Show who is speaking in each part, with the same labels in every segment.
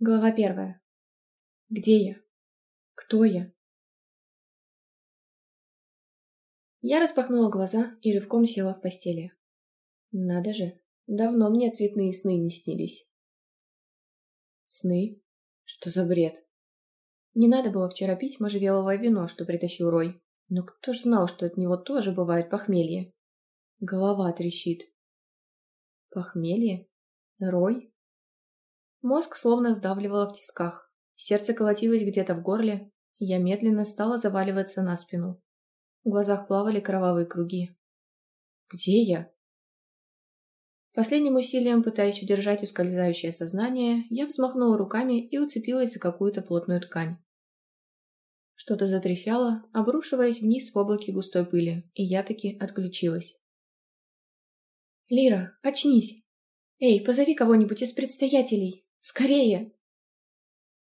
Speaker 1: Глава первая. Где я? Кто я? Я распахнула глаза и рывком села в постели. Надо же, давно мне цветные сны не снились. Сны? Что за бред? Не надо было вчера пить можжевеловое вино, что притащил Рой. Но кто ж знал, что от него тоже бывает похмелье? Голова трещит. Похмелье? Рой? Мозг словно сдавливало в тисках. Сердце колотилось где-то в горле. Я медленно стала заваливаться на спину. В глазах плавали кровавые круги. «Где я?» Последним усилием, пытаясь удержать ускользающее сознание, я взмахнула руками и уцепилась за какую-то плотную ткань. Что-то затрещало, обрушиваясь вниз в облаке густой пыли, и я таки отключилась. «Лира, очнись! Эй, позови кого-нибудь из предстоятелей! Скорее!»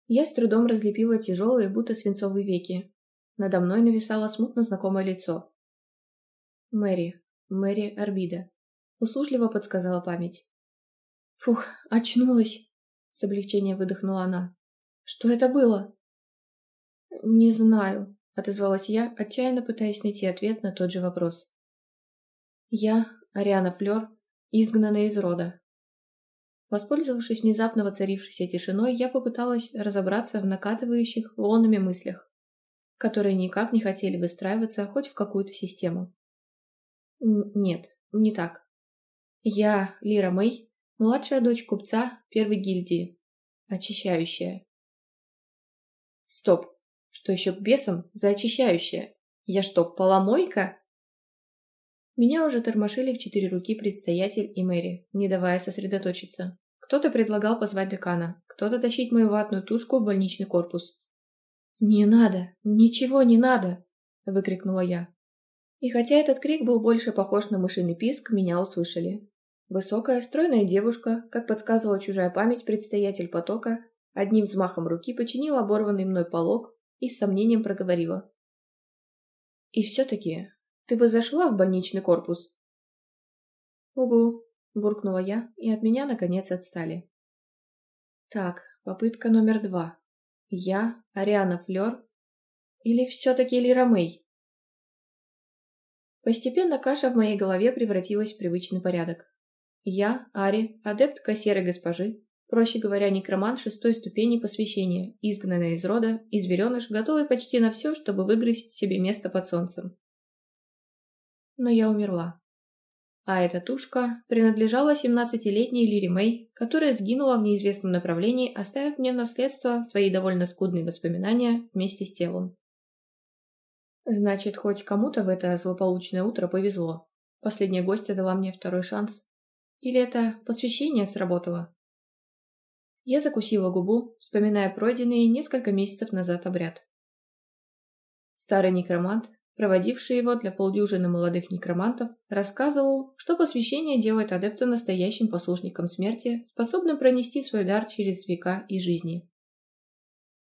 Speaker 1: Я с трудом разлепила тяжелые, будто свинцовые веки. Надо мной нависало смутно знакомое лицо. «Мэри, Мэри Арбида», — услужливо подсказала память. «Фух, очнулась!» — с облегчением выдохнула она. «Что это было?» «Не знаю», — отозвалась я, отчаянно пытаясь найти ответ на тот же вопрос. «Я, Ариана Флёр, изгнана из рода. Воспользовавшись внезапно воцарившейся тишиной, я попыталась разобраться в накатывающих волнами мыслях, которые никак не хотели выстраиваться хоть в какую-то систему. Нет, не так. Я, Лира Мэй, младшая дочь купца первой гильдии, очищающая. Стоп, что еще к бесам за очищающая? Я что, поломойка? Меня уже тормошили в четыре руки предстоятель и Мэри, не давая сосредоточиться. Кто-то предлагал позвать декана, кто-то тащить мою ватную тушку в больничный корпус. «Не надо! Ничего не надо!» – выкрикнула я. И хотя этот крик был больше похож на мышиный писк, меня услышали. Высокая, стройная девушка, как подсказывала чужая память, предстоятель потока, одним взмахом руки починила оборванный мной полог и с сомнением проговорила. «И все-таки ты бы зашла в больничный корпус?» «Угу», — буркнула я, и от меня, наконец, отстали. «Так, попытка номер два. Я, Ариана Флёр, или все-таки Лира Мэй?» Постепенно каша в моей голове превратилась в привычный порядок. Я, Ари, адепт кассеры госпожи, проще говоря, некроман шестой ступени посвящения, изгнанная из рода, и звереныш, готовый почти на все, чтобы выгрызть себе место под солнцем но я умерла. А эта тушка принадлежала 17-летней Лире Мэй, которая сгинула в неизвестном направлении, оставив мне в наследство свои довольно скудные воспоминания вместе с телом. Значит, хоть кому-то в это злополучное утро повезло. Последняя гостья дала мне второй шанс. Или это посвящение сработало? Я закусила губу, вспоминая пройденный несколько месяцев назад обряд. Старый некромант проводивший его для полдюжины молодых некромантов, рассказывал, что посвящение делает адепта настоящим послушником смерти, способным пронести свой дар через века и жизни.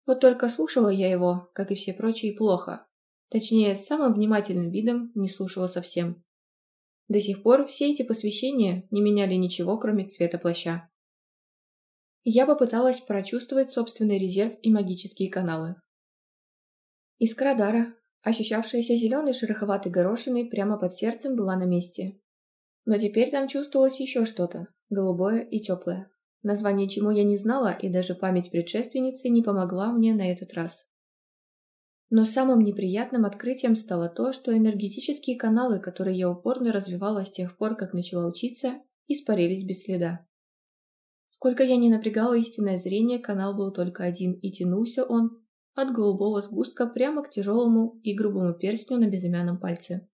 Speaker 1: Вот только слушала я его, как и все прочие, плохо. Точнее, с самым внимательным видом не слушала совсем. До сих пор все эти посвящения не меняли ничего, кроме цвета плаща. Я попыталась прочувствовать собственный резерв и магические каналы. Искра дара, Ощущавшаяся зеленой шероховатой горошиной прямо под сердцем была на месте. Но теперь там чувствовалось еще что-то, голубое и теплое. Название чему я не знала, и даже память предшественницы не помогла мне на этот раз. Но самым неприятным открытием стало то, что энергетические каналы, которые я упорно развивала с тех пор, как начала учиться, испарились без следа. Сколько я не напрягала истинное зрение, канал был только один, и тянулся он от голубого сгустка прямо к тяжелому и грубому перстню на безымянном пальце.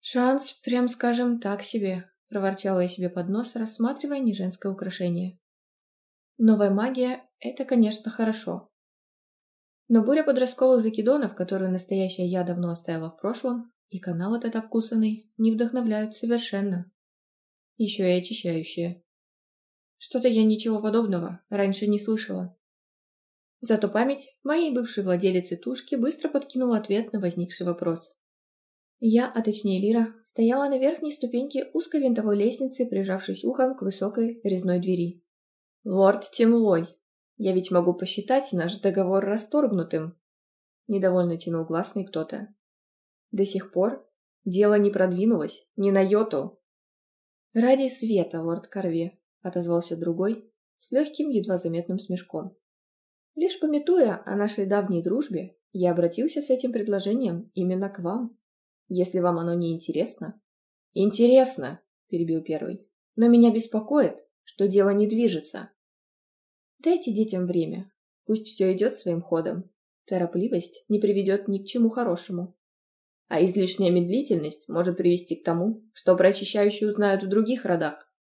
Speaker 1: «Шанс, прям скажем, так себе», – проворчала я себе под нос, рассматривая неженское украшение. «Новая магия – это, конечно, хорошо. Но буря подростковых закидонов, которую настоящая я давно оставила в прошлом, и канал этот обкусанный, не вдохновляют совершенно. Еще и очищающие. Что-то я ничего подобного раньше не слышала. Зато память моей бывшей владелицы тушки быстро подкинула ответ на возникший вопрос. Я, а точнее Лира, стояла на верхней ступеньке узкой винтовой лестницы, прижавшись ухом к высокой резной двери. «Лорд Тимлой, я ведь могу посчитать наш договор расторгнутым», — недовольно тянул гласный кто-то. «До сих пор дело не продвинулось, ни на йоту». «Ради света, лорд Корве», — отозвался другой, с легким, едва заметным смешком. «Лишь пометуя о нашей давней дружбе, я обратился с этим предложением именно к вам. Если вам оно не интересно...» «Интересно», — перебил первый, — «но меня беспокоит, что дело не движется. Дайте детям время. Пусть все идет своим ходом. Торопливость не приведет ни к чему хорошему. А излишняя медлительность может привести к тому, что прочищающие узнают в других родах.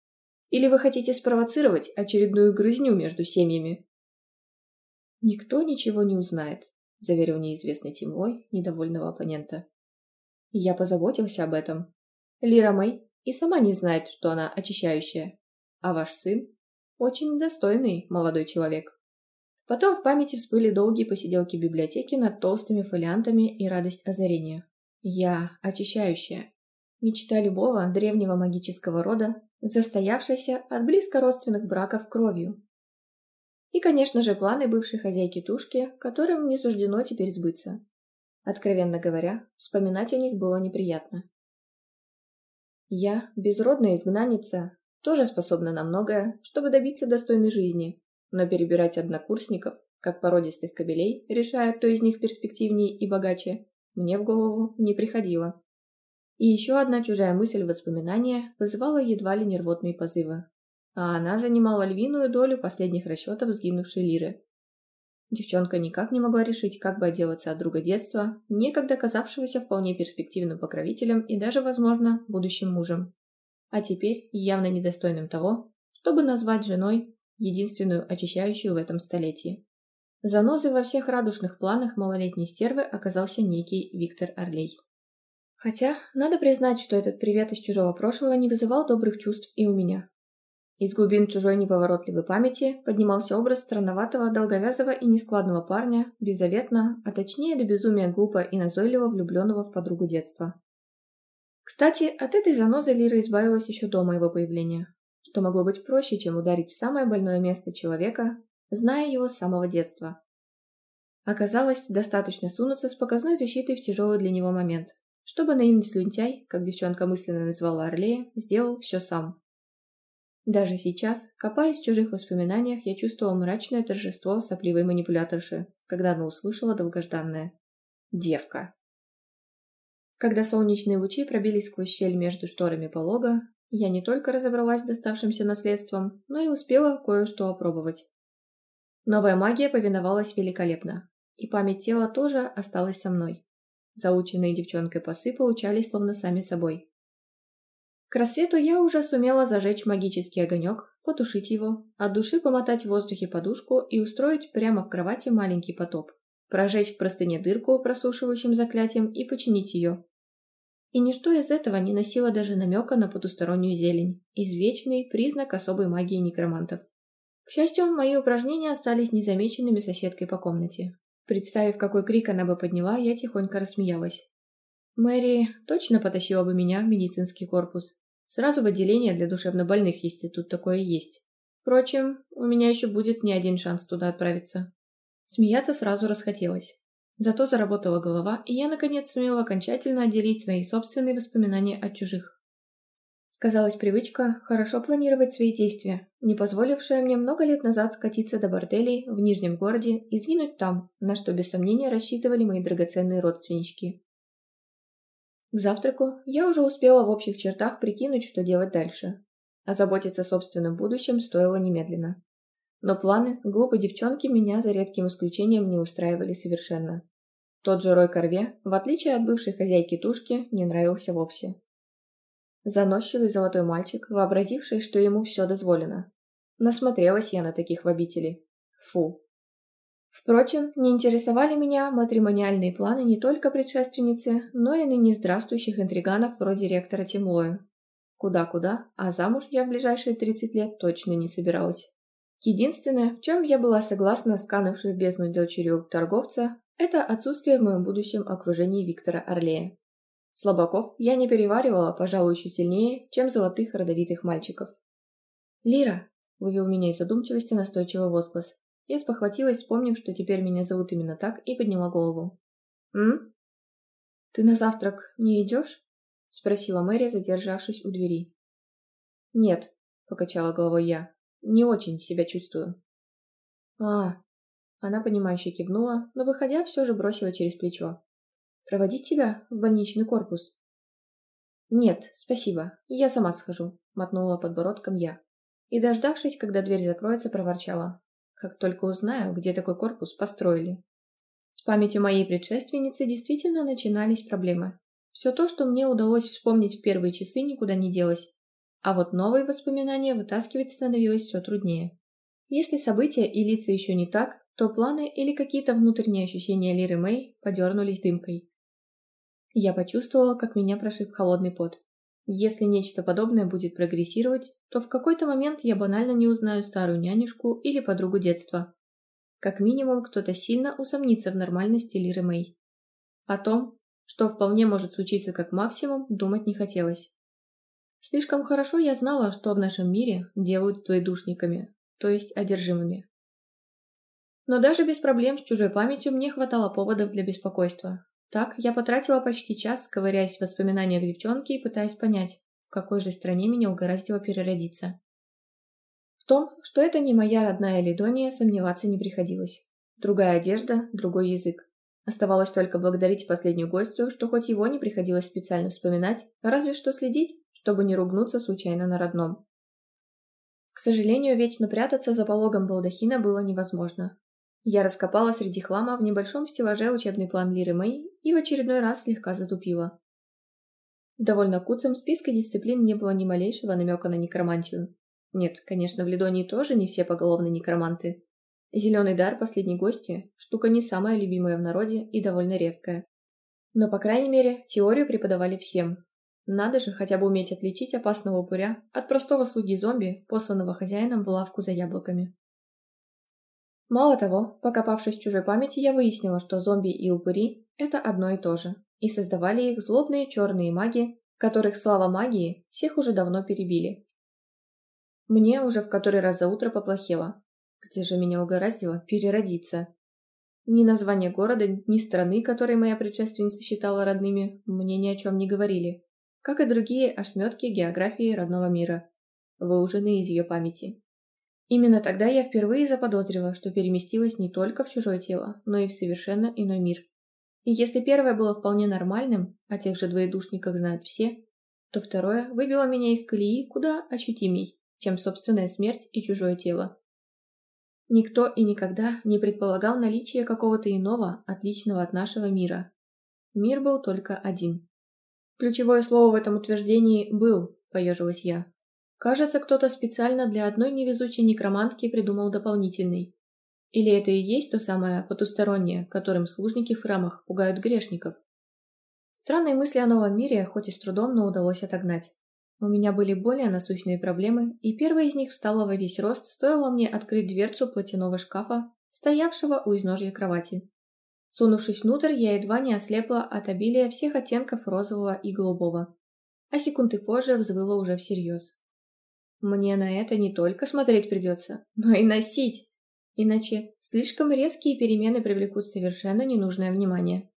Speaker 1: Или вы хотите спровоцировать очередную грызню между семьями? Никто ничего не узнает, заверил неизвестный Тимлой недовольного оппонента. Я позаботился об этом. Лира Мэй и сама не знает, что она очищающая. А ваш сын очень достойный молодой человек. Потом в памяти всплыли долгие посиделки в библиотеке над толстыми фолиантами и радость озарения. Я очищающая. Мечта любого древнего магического рода, застоявшаяся от близко родственных браков кровью. И, конечно же, планы бывшей хозяйки Тушки, которым не суждено теперь сбыться. Откровенно говоря, вспоминать о них было неприятно. Я, безродная изгнанница, тоже способна на многое, чтобы добиться достойной жизни, но перебирать однокурсников, как породистых кобелей, решая, кто из них перспективнее и богаче, мне в голову не приходило. И еще одна чужая мысль воспоминания вызывала едва ли нервотные позывы. А она занимала львиную долю последних расчетов сгинувшей лиры. Девчонка никак не могла решить, как бы отделаться от друга детства, некогда казавшегося вполне перспективным покровителем и даже, возможно, будущим мужем а теперь явно недостойным того, чтобы назвать женой единственную очищающую в этом столетии. Занозой во всех радужных планах малолетней стервы оказался некий Виктор Орлей. Хотя, надо признать, что этот привет из чужого прошлого не вызывал добрых чувств и у меня. Из глубин чужой неповоротливой памяти поднимался образ странноватого, долговязого и нескладного парня, беззаветно, а точнее до безумия глупо и назойливо влюбленного в подругу детства. Кстати, от этой занозы Лира избавилась еще до моего появления, что могло быть проще, чем ударить в самое больное место человека, зная его с самого детства. Оказалось, достаточно сунуться с показной защитой в тяжелый для него момент, чтобы наивный слюнтяй, как девчонка мысленно назвала Орлея, сделал все сам. Даже сейчас, копаясь в чужих воспоминаниях, я чувствовала мрачное торжество сопливой манипуляторши, когда она услышала долгожданное «Девка». Когда солнечные лучи пробились сквозь щель между шторами полога, я не только разобралась с доставшимся наследством, но и успела кое-что опробовать. Новая магия повиновалась великолепно, и память тела тоже осталась со мной. Заученные девчонкой пасы получались словно сами собой. К рассвету я уже сумела зажечь магический огонек, потушить его, от души помотать в воздухе подушку и устроить прямо в кровати маленький потоп прожечь в простыне дырку просушивающим заклятием и починить ее. И ничто из этого не носило даже намека на потустороннюю зелень, извечный признак особой магии некромантов. К счастью, мои упражнения остались незамеченными соседкой по комнате. Представив, какой крик она бы подняла, я тихонько рассмеялась. Мэри точно потащила бы меня в медицинский корпус. Сразу в отделение для душевнобольных, если тут такое есть. Впрочем, у меня еще будет не один шанс туда отправиться. Смеяться сразу расхотелось. Зато заработала голова, и я, наконец, сумела окончательно отделить свои собственные воспоминания от чужих. Сказалась привычка хорошо планировать свои действия, не позволившая мне много лет назад скатиться до борделей в Нижнем городе и сгинуть там, на что без сомнения рассчитывали мои драгоценные родственнички. К завтраку я уже успела в общих чертах прикинуть, что делать дальше. А заботиться о собственном будущем стоило немедленно. Но планы глупой девчонки меня за редким исключением не устраивали совершенно. Тот же Рой Корве, в отличие от бывшей хозяйки Тушки, не нравился вовсе. Заносчивый золотой мальчик, вообразивший, что ему все дозволено. Насмотрелась я на таких в обители. Фу. Впрочем, не интересовали меня матримониальные планы не только предшественницы, но и ныне здравствующих интриганов вроде ректора Тимлоя. Куда-куда, а замуж я в ближайшие 30 лет точно не собиралась. Единственное, в чем я была согласна с канувшей в бездну дочерью торговца, это отсутствие в моем будущем окружении Виктора Орлея. Слабаков я не переваривала, пожалуй, еще сильнее, чем золотых родовитых мальчиков. «Лира, вывел меня из задумчивости настойчивый возглас. Я спохватилась, вспомнив, что теперь меня зовут именно так, и подняла голову. «М? Ты на завтрак не идешь?» — спросила Мэри, задержавшись у двери. «Нет», — покачала головой я, — «не очень себя чувствую». «А...» — она понимающе кивнула, но, выходя, все же бросила через плечо. «Проводить тебя в больничный корпус?» «Нет, спасибо, я сама схожу», — мотнула подбородком я. И, дождавшись, когда дверь закроется, проворчала. «Как только узнаю, где такой корпус построили». С памятью моей предшественницы действительно начинались проблемы. Все то, что мне удалось вспомнить в первые часы, никуда не делось. А вот новые воспоминания вытаскивать становилось все труднее. Если события и лица еще не так, то планы или какие-то внутренние ощущения Лиры Мэй подернулись дымкой. Я почувствовала, как меня прошиб холодный пот. Если нечто подобное будет прогрессировать, то в какой-то момент я банально не узнаю старую нянюшку или подругу детства. Как минимум, кто-то сильно усомнится в нормальности Лиры Мэй. О том, что вполне может случиться как максимум, думать не хотелось. Слишком хорошо я знала, что в нашем мире делают с двоедушниками, то есть одержимыми. Но даже без проблем с чужой памятью мне хватало поводов для беспокойства. Так, я потратила почти час, ковыряясь в воспоминаниях девчонки и пытаясь понять, в какой же стране меня угораздило переродиться. В том, что это не моя родная Лидония, сомневаться не приходилось. Другая одежда, другой язык. Оставалось только благодарить последнюю гостью, что хоть его не приходилось специально вспоминать, разве что следить, чтобы не ругнуться случайно на родном. К сожалению, вечно прятаться за пологом балдахина было невозможно. Я раскопала среди хлама в небольшом стеллаже учебный план Лиры Мэй и в очередной раз слегка затупила. В довольно куцем списке дисциплин не было ни малейшего намека на некромантию. Нет, конечно, в Лидонии тоже не все поголовно некроманты. Зеленый дар последней гости – штука не самая любимая в народе и довольно редкая. Но, по крайней мере, теорию преподавали всем. Надо же хотя бы уметь отличить опасного упыря от простого слуги-зомби, посланного хозяином в лавку за яблоками. Мало того, покопавшись в чужой памяти, я выяснила, что зомби и упыри – это одно и то же, и создавали их злобные черные маги, которых, слава магии, всех уже давно перебили. Мне уже в который раз за утро поплохело. Где же меня угораздило переродиться? Ни название города, ни страны, которые моя предшественница считала родными, мне ни о чем не говорили, как и другие ошметки географии родного мира, выуженные из ее памяти. Именно тогда я впервые заподозрила, что переместилась не только в чужое тело, но и в совершенно иной мир. И если первое было вполне нормальным, о тех же двоедушниках знают все, то второе выбило меня из колеи куда ощутимей, чем собственная смерть и чужое тело. Никто и никогда не предполагал наличие какого-то иного, отличного от нашего мира. Мир был только один. Ключевое слово в этом утверждении «был», поежилась я. Кажется, кто-то специально для одной невезучей некромантки придумал дополнительный. Или это и есть то самое потустороннее, которым служники в храмах пугают грешников? Странные мысли о новом мире хоть и с трудом, но удалось отогнать. У меня были более насущные проблемы, и первая из них встала во весь рост, стоило мне открыть дверцу платяного шкафа, стоявшего у изножья кровати. Сунувшись внутрь, я едва не ослепла от обилия всех оттенков розового и голубого. А секунды позже взвыла уже всерьез. Мне на это не только смотреть придется, но и носить. Иначе слишком резкие перемены привлекут совершенно ненужное внимание.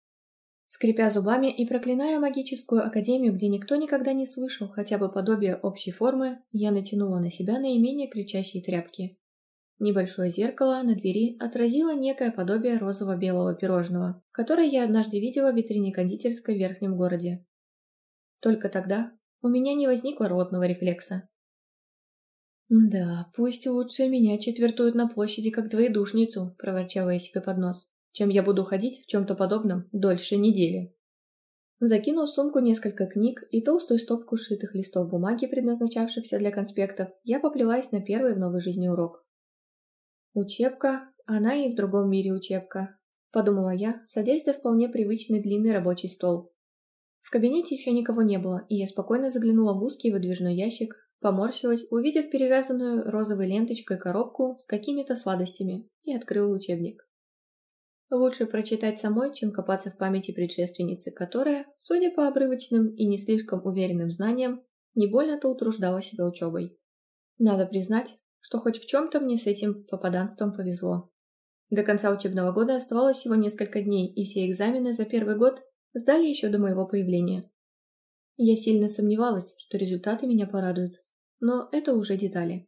Speaker 1: Скрипя зубами и проклиная магическую академию, где никто никогда не слышал хотя бы подобие общей формы, я натянула на себя наименее кричащие тряпки. Небольшое зеркало на двери отразило некое подобие розово-белого пирожного, которое я однажды видела в витрине кондитерской в верхнем городе. Только тогда у меня не возникло ротного рефлекса. «Да, пусть лучше меня четвертуют на площади как двоедушницу», – проворчала я себе под нос, «чем я буду ходить в чем-то подобном дольше недели». Закинув в сумку несколько книг и толстую стопку сшитых листов бумаги, предназначавшихся для конспектов, я поплелась на первый в новой жизни урок. «Учебка, она и в другом мире учебка», – подумала я, садясь за вполне привычный длинный рабочий стол. В кабинете еще никого не было, и я спокойно заглянула в узкий выдвижной ящик, Поморщилась, увидев перевязанную розовой ленточкой коробку с какими-то сладостями, и открыла учебник. Лучше прочитать самой, чем копаться в памяти предшественницы, которая, судя по обрывочным и не слишком уверенным знаниям, не больно-то утруждала себя учебой. Надо признать, что хоть в чем-то мне с этим попаданством повезло. До конца учебного года оставалось всего несколько дней, и все экзамены за первый год сдали еще до моего появления. Я сильно сомневалась, что результаты меня порадуют, но это уже детали.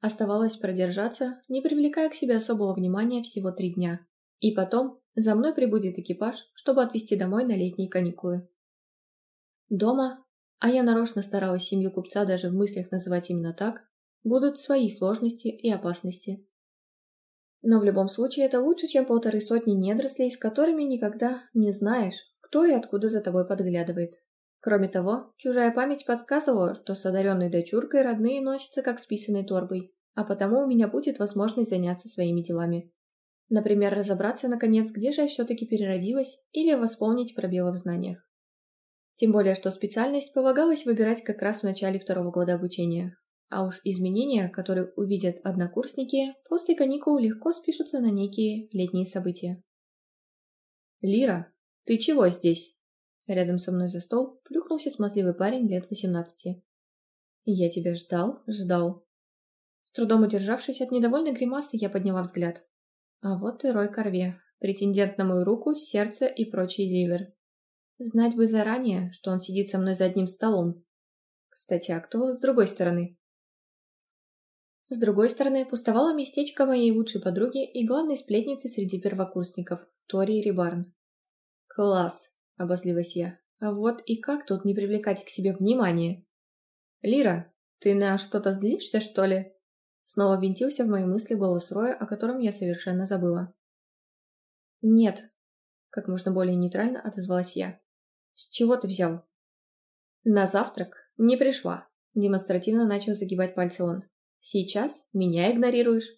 Speaker 1: Оставалось продержаться, не привлекая к себе особого внимания всего три дня. И потом за мной прибудет экипаж, чтобы отвезти домой на летние каникулы. Дома, а я нарочно старалась семью купца даже в мыслях называть именно так, будут свои сложности и опасности. Но в любом случае это лучше, чем полторы сотни недорослей, с которыми никогда не знаешь, кто и откуда за тобой подглядывает. Кроме того, чужая память подсказывала, что с одаренной дочуркой родные носятся как с писаной торбой, а потому у меня будет возможность заняться своими делами. Например, разобраться, наконец, где же я все-таки переродилась, или восполнить пробелы в знаниях. Тем более, что специальность полагалось выбирать как раз в начале второго года обучения. А уж изменения, которые увидят однокурсники, после каникул легко спишутся на некие летние события. «Лира, ты чего здесь?» Рядом со мной за стол плюхнулся смазливый парень лет восемнадцати. «Я тебя ждал, ждал». С трудом удержавшись от недовольной гримасы, я подняла взгляд. А вот и Рой Корве, претендент на мою руку, сердце и прочий ливер. Знать бы заранее, что он сидит со мной за одним столом. Кстати, а кто с другой стороны? С другой стороны, пустовало местечко моей лучшей подруги и главной сплетницы среди первокурсников, Тори Рибарн. «Класс!» — обозлилась я. «А вот и как тут не привлекать к себе внимание?» «Лира, ты на что-то злишься, что ли?» Снова винтился в мои мысли голос Роя, о котором я совершенно забыла. «Нет», — как можно более нейтрально отозвалась я. «С чего ты взял?» «На завтрак не пришла», — демонстративно начал загибать пальцы он. «Сейчас меня игнорируешь.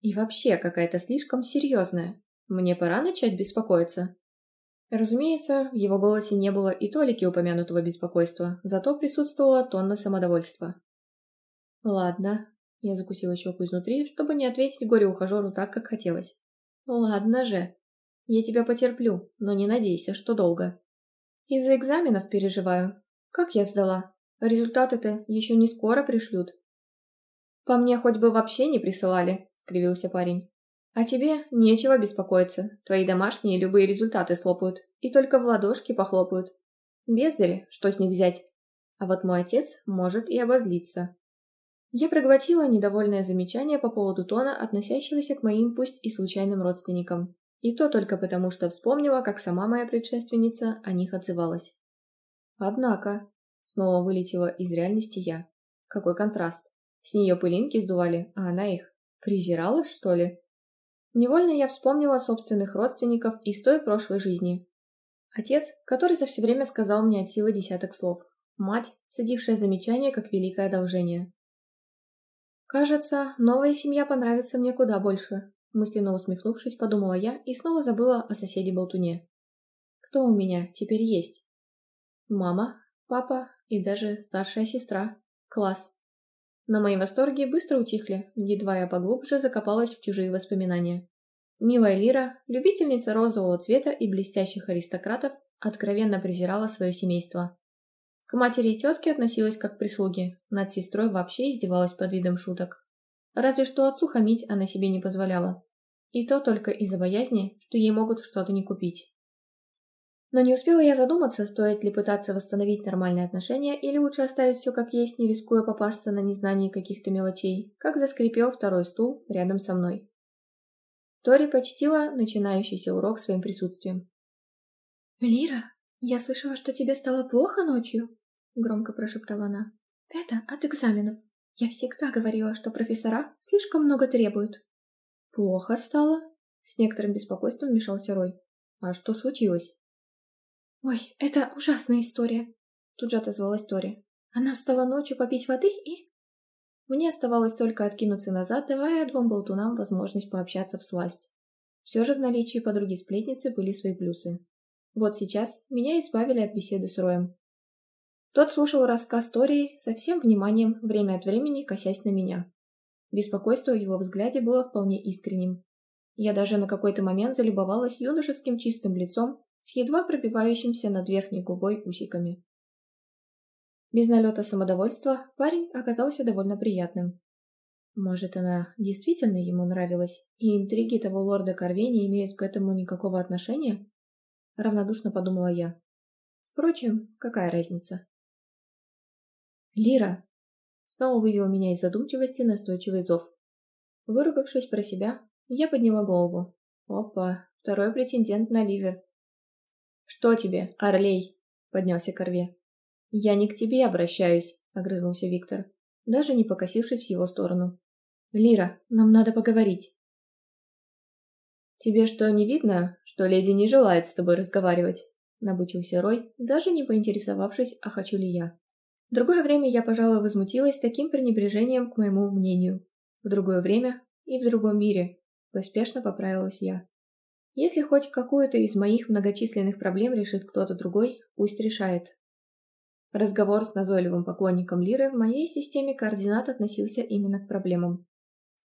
Speaker 1: И вообще какая-то слишком серьезная. Мне пора начать беспокоиться». Разумеется, в его голосе не было и толики упомянутого беспокойства, зато присутствовала тонна самодовольства. «Ладно, я закусила щеку изнутри, чтобы не ответить горе-ухажеру так, как хотелось. «Ладно же. Я тебя потерплю, но не надейся, что долго. Из-за экзаменов переживаю. Как я сдала? Результаты-то еще не скоро пришлют». «По мне хоть бы вообще не присылали», — скривился парень. «А тебе нечего беспокоиться. Твои домашние любые результаты слопают и только в ладошки похлопают. Бездари, что с них взять? А вот мой отец может и обозлиться». Я проглотила недовольное замечание по поводу тона, относящегося к моим пусть и случайным родственникам. И то только потому, что вспомнила, как сама моя предшественница о них отзывалась. Однако, снова вылетела из реальности я. Какой контраст. С нее пылинки сдували, а она их презирала, что ли? Невольно я вспомнила собственных родственников из той прошлой жизни. Отец, который за все время сказал мне от силы десяток слов. Мать, цедившая замечание как великое одолжение. «Кажется, новая семья понравится мне куда больше», мысленно усмехнувшись, подумала я и снова забыла о соседе-болтуне. «Кто у меня теперь есть?» «Мама, папа и даже старшая сестра. Класс!» Но мои восторги быстро утихли, едва я поглубже закопалась в чужие воспоминания. Милая Лира, любительница розового цвета и блестящих аристократов, откровенно презирала свое семейство. К матери и тетке относилась как к прислуге, над сестрой вообще издевалась под видом шуток. Разве что отцу хамить она себе не позволяла. И то только из-за боязни, что ей могут что-то не купить. Но не успела я задуматься, стоит ли пытаться восстановить нормальные отношения или лучше оставить все как есть, не рискуя попасться на незнание каких-то мелочей, как заскрипел второй стул рядом со мной. Тори почтила начинающийся урок своим присутствием. «Лира, я слышала, что тебе стало плохо ночью?» — громко прошептала она. «Это от экзаменов. Я всегда говорила, что профессора слишком много требуют». «Плохо стало?» — с некоторым беспокойством вмешался Рой. «А что случилось?» «Ой, это ужасная история», — тут же отозвалась Тори. «Она встала ночью попить воды и...» Мне оставалось только откинуться назад, давая двум болтунам возможность пообщаться в сласть. Все же в наличии подруги-сплетницы были свои плюсы. Вот сейчас меня избавили от беседы с Роем. Тот слушал рассказ Тории со всем вниманием, время от времени косясь на меня. Беспокойство в его взгляде было вполне искренним. Я даже на какой-то момент залюбовалась юношеским чистым лицом с едва пробивающимся над верхней губой усиками. Без налета самодовольства парень оказался довольно приятным. Может, она действительно ему нравилась, и интриги того лорда Корве не имеют к этому никакого отношения? Равнодушно подумала я. Впрочем, какая разница? «Лира!» Снова вывел меня из задумчивости настойчивый зов. Выругавшись про себя, я подняла голову. Опа, второй претендент на ливер. «Что тебе, Орлей?» — поднялся Корве. «Я не к тебе обращаюсь», — огрызнулся Виктор, даже не покосившись в его сторону. «Лира, нам надо поговорить». «Тебе что, не видно, что леди не желает с тобой разговаривать?» — набычился Рой, даже не поинтересовавшись, а хочу ли я. В другое время я, пожалуй, возмутилась таким пренебрежением к моему мнению. В другое время и в другом мире, поспешно поправилась я. Если хоть какую-то из моих многочисленных проблем решит кто-то другой, пусть решает. Разговор с назойливым поклонником Лиры в моей системе координат относился именно к проблемам.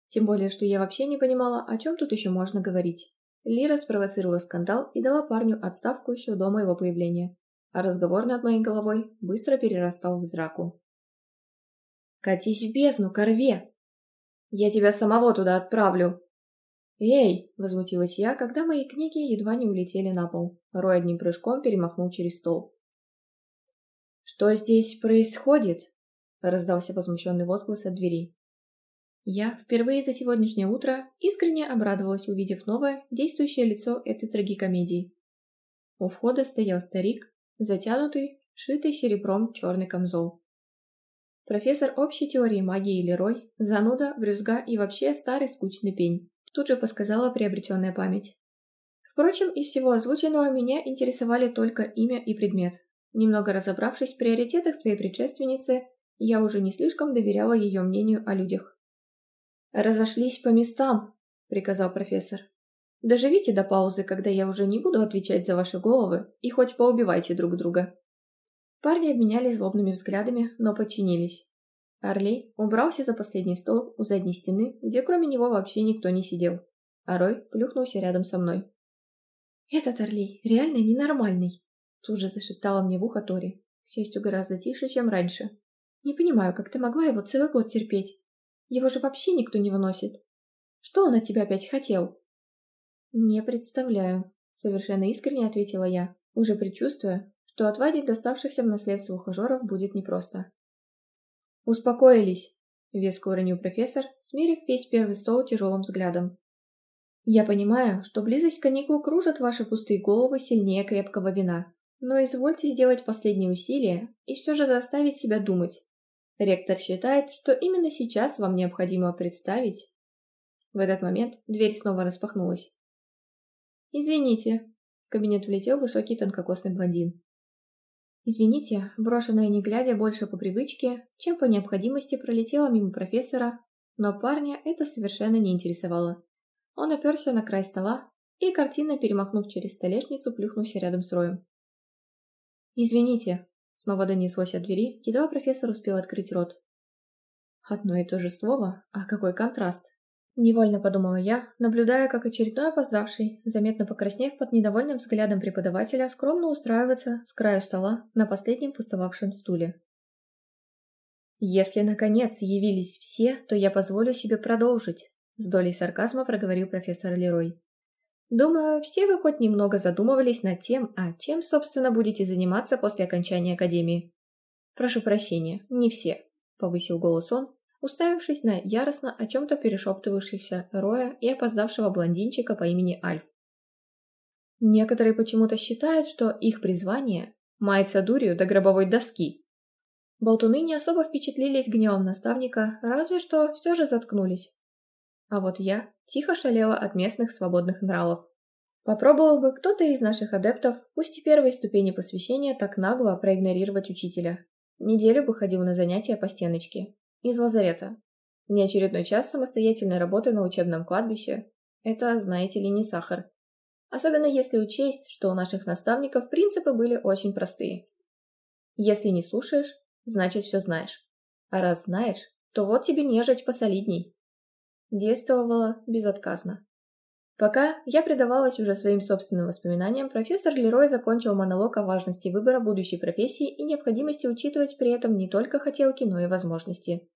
Speaker 1: Тем более, что я вообще не понимала, о чем тут еще можно говорить. Лира спровоцировала скандал и дала парню отставку еще до моего появления, а разговор над моей головой быстро перерастал в драку. «Катись в бездну, корве! Я тебя самого туда отправлю!» «Эй!» – возмутилась я, когда мои книги едва не улетели на пол. Рой одним прыжком перемахнул через стол. «Что здесь происходит?» – раздался возмущенный возглас от двери. Я впервые за сегодняшнее утро искренне обрадовалась, увидев новое, действующее лицо этой трагикомедии. У входа стоял старик, затянутый, шитый серебром черный камзол. Профессор общей теории магии Лерой, зануда, брюзга и вообще старый скучный пень. Тут же подсказала приобретенная память. Впрочем, из всего озвученного меня интересовали только имя и предмет. Немного разобравшись в приоритетах своей предшественницы, я уже не слишком доверяла ее мнению о людях. «Разошлись по местам», — приказал профессор. «Доживите до паузы, когда я уже не буду отвечать за ваши головы, и хоть поубивайте друг друга». Парни обменялись злобными взглядами, но подчинились. Орлей убрался за последний стол у задней стены, где кроме него вообще никто не сидел. А Рой плюхнулся рядом со мной. «Этот Орлей реально ненормальный», — тут же зашептала мне в ухо Тори, к счастью, гораздо тише, чем раньше. «Не понимаю, как ты могла его целый год терпеть. Его же вообще никто не выносит. Что он от тебя опять хотел?» «Не представляю», — совершенно искренне ответила я, уже предчувствуя, что отвадить доставшихся в наследство ухажеров будет непросто. «Успокоились», — веско уронил профессор, смерив весь первый стол тяжелым взглядом. «Я понимаю, что близость каникул кружит ваши пустые головы сильнее крепкого вина, но извольте сделать последние усилия и все же заставить себя думать, Ректор считает, что именно сейчас вам необходимо представить... В этот момент дверь снова распахнулась. «Извините», — в кабинет влетел высокий тонкокосный блондин. «Извините», брошенная не глядя больше по привычке, чем по необходимости пролетела мимо профессора, но парня это совершенно не интересовало. Он оперся на край стола и, картинно перемахнув через столешницу, плюхнулся рядом с Роем. «Извините», Снова донеслось от двери, едва профессор успел открыть рот. Одно и то же слово, а какой контраст. Невольно подумала я, наблюдая, как очередной опоздавший, заметно покраснев под недовольным взглядом преподавателя, скромно устраивается с краю стола на последнем пустовавшем стуле. «Если, наконец, явились все, то я позволю себе продолжить», — с долей сарказма проговорил профессор Лерой. Думаю, все вы хоть немного задумывались над тем, а чем, собственно, будете заниматься после окончания академии. Прошу прощения, не все, повысил голос он, уставившись на яростно о чем-то перешептывавшихся Роя и опоздавшего блондинчика по имени Альф. Некоторые почему-то считают, что их призвание – мается дурью до гробовой доски. Болтуны не особо впечатлились гневом наставника, разве что все же заткнулись. А вот я тихо шалела от местных свободных нравов. Попробовал бы кто-то из наших адептов, пусть и первой ступени посвящения, так нагло проигнорировать учителя. Неделю бы ходил на занятия по стеночке. Из лазарета. Неочередной час самостоятельной работы на учебном кладбище – это, знаете ли, не сахар. Особенно если учесть, что у наших наставников принципы были очень простые. Если не слушаешь, значит все знаешь. А раз знаешь, то вот тебе нежить посолидней. Действовала безотказно. Пока я предавалась уже своим собственным воспоминаниям, профессор Лерой закончил монолог о важности выбора будущей профессии и необходимости учитывать при этом не только хотелки, но и возможности.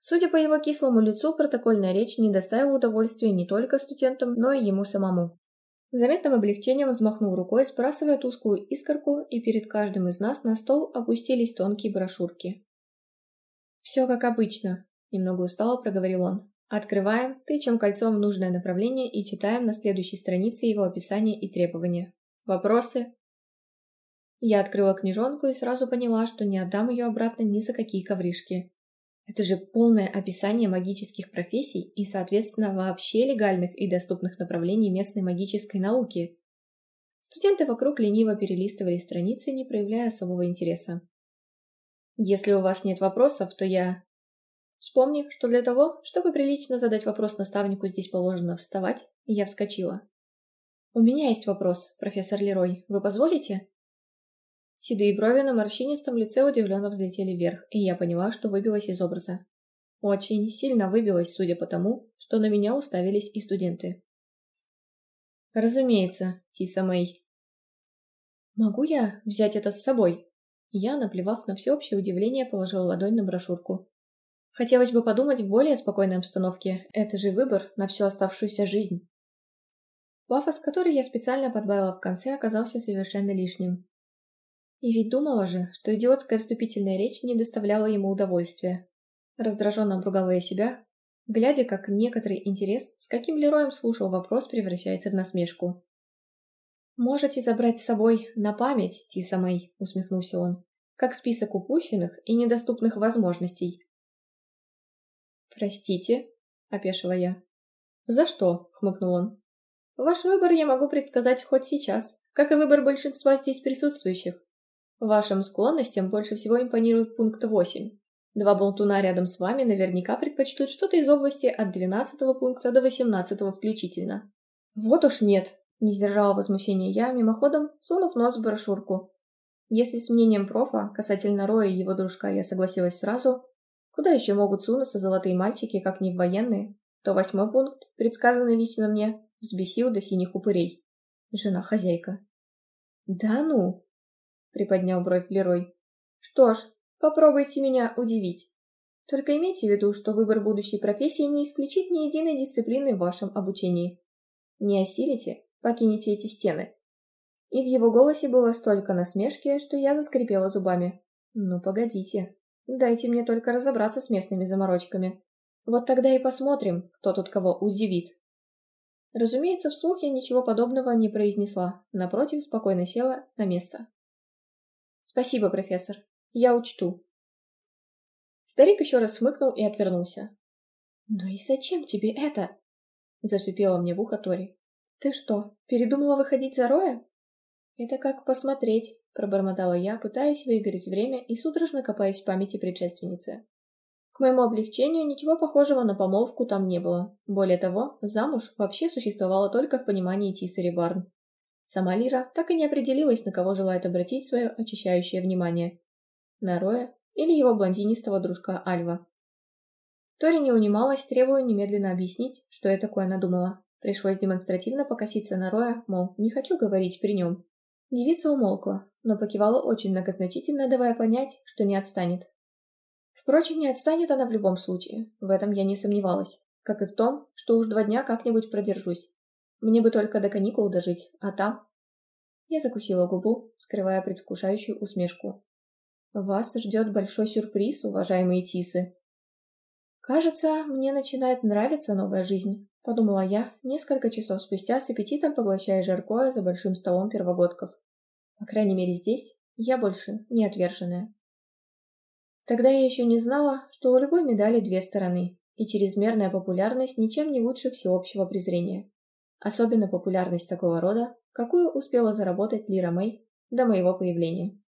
Speaker 1: Судя по его кислому лицу, протокольная речь не доставила удовольствия не только студентам, но и ему самому. Заметным облегчением взмахнул рукой, сбрасывая тусклую искорку, и перед каждым из нас на стол опустились тонкие брошюрки. «Все как обычно», — немного устало проговорил он. «Открываем, тычем кольцом в нужное направление и читаем на следующей странице его описание и требования. Вопросы?» Я открыла книжонку и сразу поняла, что не отдам ее обратно ни за какие ковришки. Это же полное описание магических профессий и, соответственно, вообще легальных и доступных направлений местной магической науки. Студенты вокруг лениво перелистывали страницы, не проявляя особого интереса. Если у вас нет вопросов, то я... Вспомнив, что для того, чтобы прилично задать вопрос наставнику, здесь положено вставать, я вскочила. «У меня есть вопрос, профессор Лерой. Вы позволите?» Седые брови на морщинистом лице удивленно взлетели вверх, и я поняла, что выбилась из образа. Очень сильно выбилась, судя по тому, что на меня уставились и студенты. «Разумеется, Тиса Мэй». «Могу я взять это с собой?» Я, наплевав на всеобщее удивление, положила ладонь на брошюрку. Хотелось бы подумать в более спокойной обстановке. Это же выбор на всю оставшуюся жизнь. Пафос, который я специально подбавила в конце, оказался совершенно лишним. И ведь думала же, что идиотская вступительная речь не доставляла ему удовольствия. Раздраженно обругала я себя, глядя, как некоторый интерес, с каким Лероем слушал вопрос, превращается в насмешку. «Можете забрать с собой на память, Тиса Мэй», — усмехнулся он, «как список упущенных и недоступных возможностей». «Простите», — опешила я. «За что?» — хмыкнул он. «Ваш выбор я могу предсказать хоть сейчас, как и выбор большинства здесь присутствующих. Вашим склонностям больше всего импонирует пункт 8. Два болтуна рядом с вами наверняка предпочтут что-то из области от 12 пункта до 18 включительно. Вот уж нет, не сдержала возмущения я, мимоходом сунув нос в брошюрку. Если с мнением профа касательно Роя и его дружка я согласилась сразу, куда еще могут сунуться золотые мальчики, как не в военные, то восьмой пункт, предсказанный лично мне, взбесил до синих упырей. Жена-хозяйка. «Да ну!» — приподнял бровь Лерой. «Что ж, попробуйте меня удивить. Только имейте в виду, что выбор будущей профессии не исключит ни единой дисциплины в вашем обучении. Не осилите, покинете эти стены». И в его голосе было столько насмешки, что я заскрипела зубами. «Ну, погодите. Дайте мне только разобраться с местными заморочками. Вот тогда и посмотрим, кто тут кого удивит». Разумеется, вслух я ничего подобного не произнесла, напротив, спокойно села на место. «Спасибо, профессор. Я учту». Старик еще раз смыкнул и отвернулся. «Ну и зачем тебе это?» — зашипела мне в ухо Тори. «Ты что, передумала выходить за Роя?» «Это как посмотреть», — пробормотала я, пытаясь выиграть время и судорожно копаясь в памяти предшественницы. К моему облегчению ничего похожего на помолвку там не было. Более того, замуж вообще существовало только в понимании Тисари Барн. Сама Лира так и не определилась, на кого желает обратить свое очищающее внимание. На Роя или его блондинистого дружка Альва. Тори не унималась, требуя немедленно объяснить, что я такое надумала. Пришлось демонстративно покоситься на Роя, мол, не хочу говорить при нем. Девица умолкла, но покивала очень многозначительно, давая понять, что не отстанет. Впрочем, не отстанет она в любом случае, в этом я не сомневалась, как и в том, что уж два дня как-нибудь продержусь. Мне бы только до каникул дожить, а там... Я закусила губу, скрывая предвкушающую усмешку. Вас ждет большой сюрприз, уважаемые тисы. Кажется, мне начинает нравиться новая жизнь, подумала я, несколько часов спустя с аппетитом поглощая жаркое за большим столом первогодков. По крайней мере здесь я больше не отверженная. Тогда я еще не знала, что у любой медали две стороны, и чрезмерная популярность ничем не лучше всеобщего презрения. Особенно популярность такого рода, какую успела заработать Лира Мэй до моего появления.